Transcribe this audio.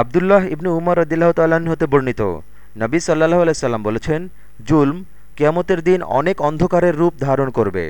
আবদুল্লাহ ইবনু উমর রদিল্লাহ তাল্লাহ্ন হতে বর্ণিত। নবী সাল্লাহ আলাইসাল্লাম বলেছেন, জুলম কেয়ামতের দিন অনেক অন্ধকারের রূপ ধারণ করবে।